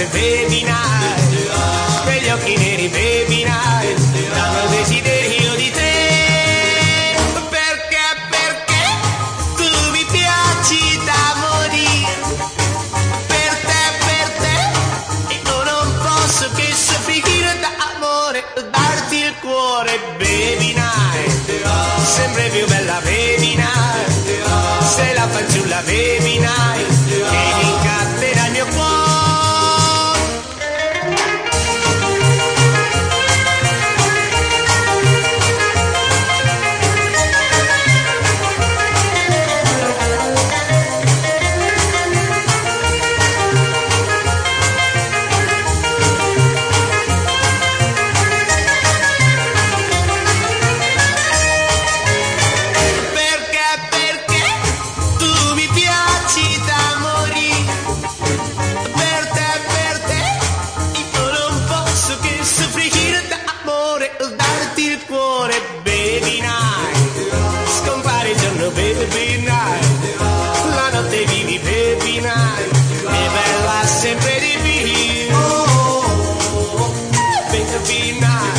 rosse baby night, quegli occhi neri baby night, danno desiderio di te. Perché, perché tu mi piaci da morire. Per te, per te, io non posso che soffrire d'amore, darti il cuore, baby night. Sempre più bella, baby È bella sempre di più. Baby night.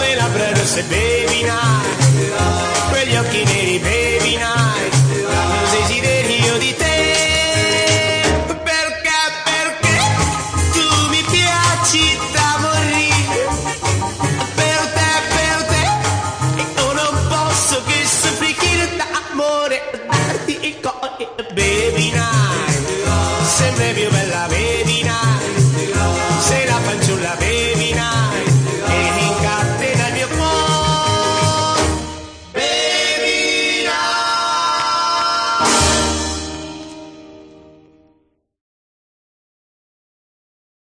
Le labbra rosse, baby night. Quegli occhi neri, baby night. Danno desiderio di te. Perché, perché tu mi piaci da morire. Per te, per te, io non posso che soffrire d'amore, darti il cuore, baby night. Sempre più bella, baby